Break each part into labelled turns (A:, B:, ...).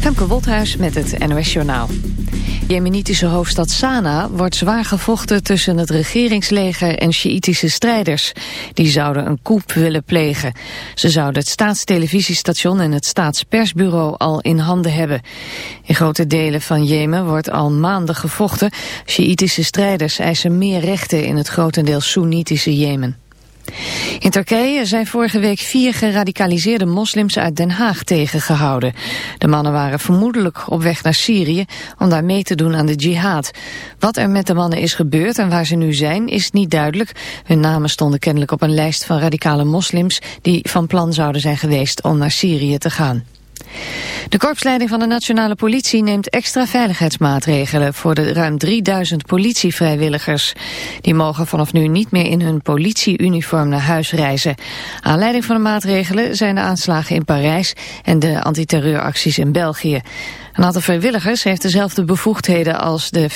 A: Femke Wolthuis met het NOS Journaal. Jemenitische hoofdstad Sanaa wordt zwaar gevochten tussen het regeringsleger en Sjiïtische strijders. Die zouden een coup willen plegen. Ze zouden het staatstelevisierstation en het staatspersbureau al in handen hebben. In grote delen van Jemen wordt al maanden gevochten. Sjiïtische strijders eisen meer rechten in het grotendeels Soenitische Jemen. In Turkije zijn vorige week vier geradicaliseerde moslims uit Den Haag tegengehouden. De mannen waren vermoedelijk op weg naar Syrië om daar mee te doen aan de jihad. Wat er met de mannen is gebeurd en waar ze nu zijn is niet duidelijk. Hun namen stonden kennelijk op een lijst van radicale moslims die van plan zouden zijn geweest om naar Syrië te gaan. De korpsleiding van de nationale politie neemt extra veiligheidsmaatregelen voor de ruim 3000 politievrijwilligers. Die mogen vanaf nu niet meer in hun politieuniform naar huis reizen. Aanleiding van de maatregelen zijn de aanslagen in Parijs en de antiterreuracties in België. Een aantal vrijwilligers heeft dezelfde bevoegdheden als de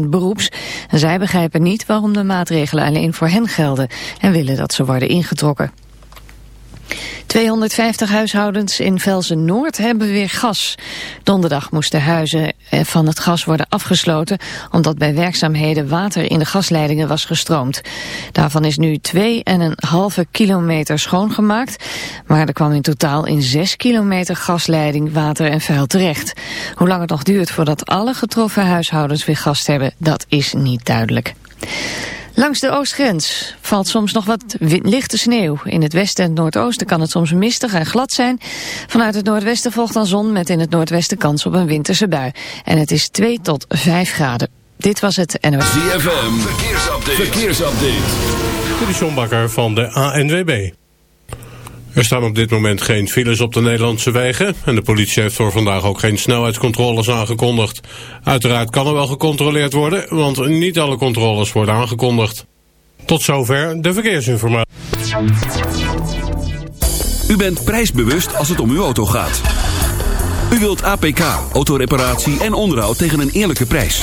A: 50.000 beroeps. En zij begrijpen niet waarom de maatregelen alleen voor hen gelden en willen dat ze worden ingetrokken. 250 huishoudens in Velzen-Noord hebben weer gas. Donderdag moesten huizen eh, van het gas worden afgesloten... omdat bij werkzaamheden water in de gasleidingen was gestroomd. Daarvan is nu 2,5 kilometer schoongemaakt... maar er kwam in totaal in 6 kilometer gasleiding water en vuil terecht. Hoe lang het nog duurt voordat alle getroffen huishoudens weer gas hebben... dat is niet duidelijk. Langs de oostgrens valt soms nog wat lichte sneeuw. In het westen en het noordoosten kan het soms mistig en glad zijn. Vanuit het noordwesten volgt dan zon met in het noordwesten kans op een winterse bui. En het is 2 tot 5 graden. Dit was het NOS.
B: ZFM, verkeersupdate. verkeersupdate.
C: Dit van de ANWB. Er staan op dit moment geen files op de Nederlandse wegen... en de politie heeft voor vandaag ook geen snelheidscontroles aangekondigd. Uiteraard kan er wel gecontroleerd worden... want niet alle controles worden aangekondigd. Tot zover de verkeersinformatie.
B: U bent prijsbewust als het om uw auto gaat. U wilt APK, autoreparatie en onderhoud tegen een eerlijke prijs.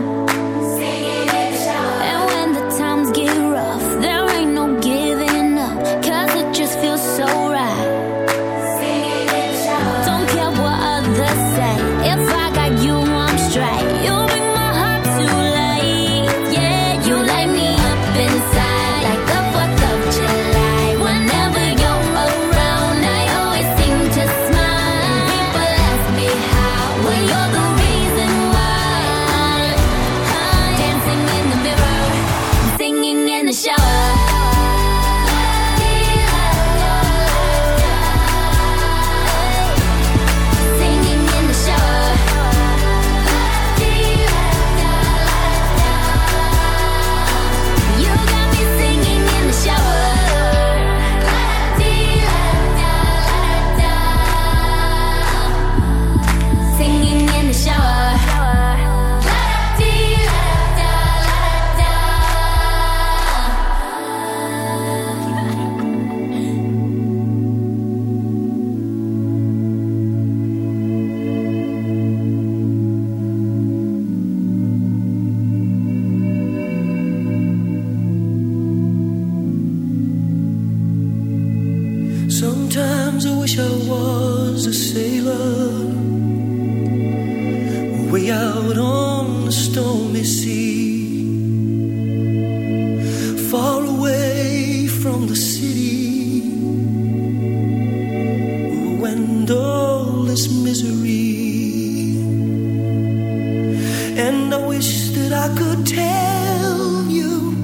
D: I
E: could tell you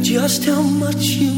E: just how much you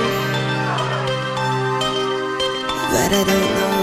F: But I don't know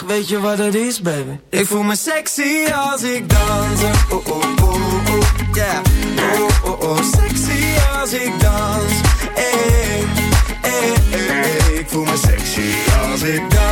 G: weet je wat het is, baby? Ik voel me sexy als ik dans. Oh, oh, oh, oh. Oh, oh, oh, sexy als ik dans. Hey, hey, hey. Ik voel me sexy als ik dans.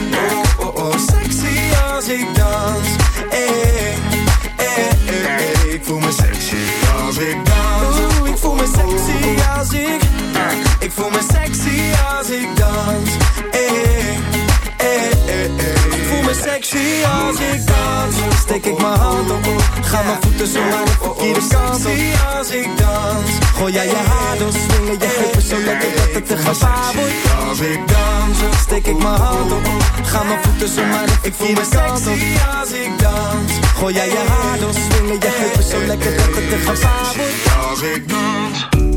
G: Als ik dans. Hey, hey, hey, hey. Ik voel me sexy als ik dans. Oeh, ik voel me sexy als ik... Ik voel me sexy als ik dans. Ik voel me sexy als ik dans. Steek ik mijn hand op. Ga mijn voeten zo maar de verkeerde kant op. als ik dans. Gooi jij je haar door, swingen je heupen zo lekker dat het te gevaar wordt. Als ik dans, steek ik mijn hand op. Ga mijn voeten zo maar de verkeerde kant op. als ik dans. Gooi jij je haar door, swingen je heupen zo lekker dat het te gevaar wordt. Als ik dans.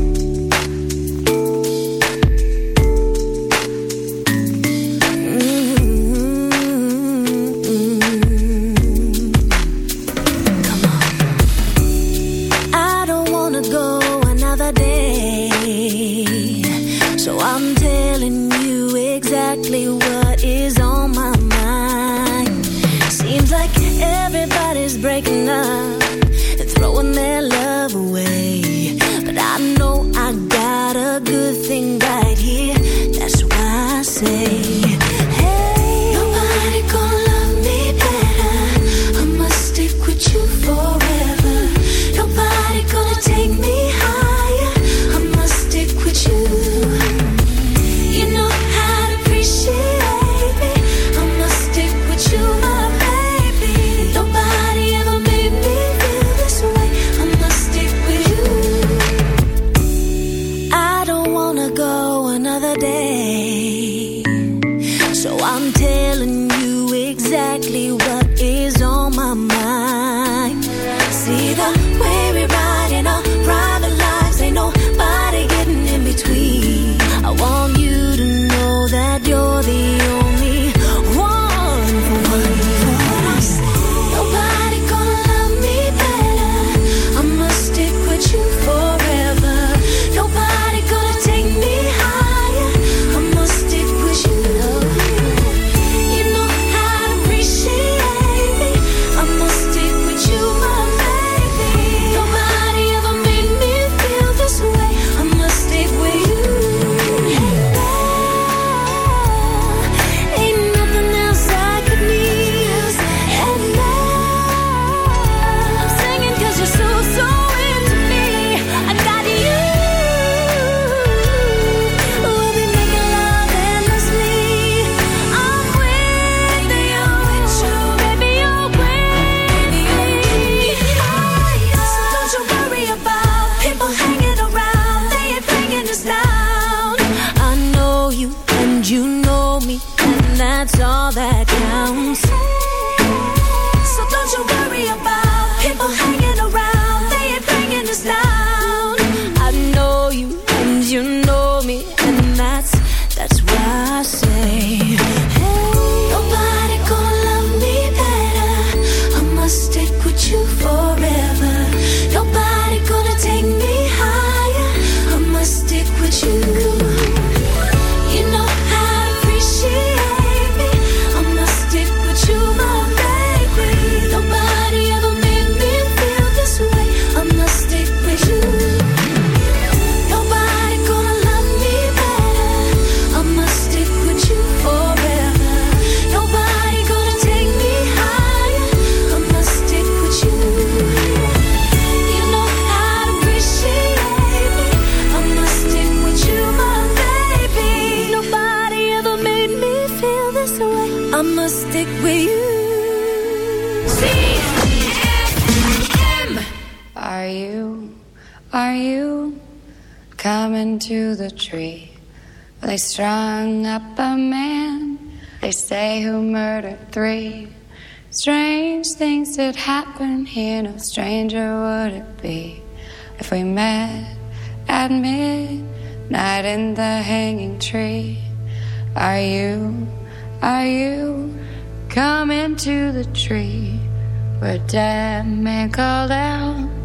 H: Are you coming to the tree? They strung up a man, they say who murdered three. Strange things did happen here, no stranger would it be if we met at midnight in the hanging tree. Are you, are you coming to the tree where dead man called out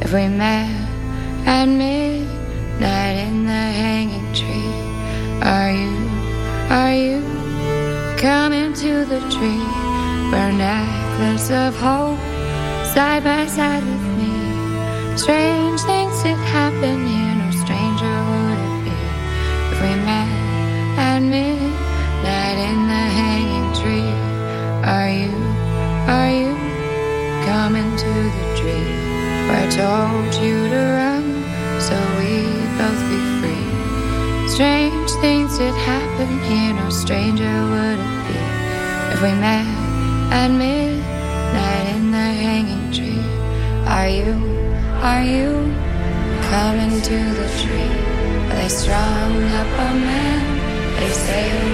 H: if we met at midnight in the hanging tree. Are you, are you coming to the tree where necklace of hope side by side with me? Strange things did happen here, I told you to run so we'd both be free? Strange things did happen here, no stranger would it be if we met at midnight in the hanging tree. Are you, are you coming to the tree where they strung up a man? They say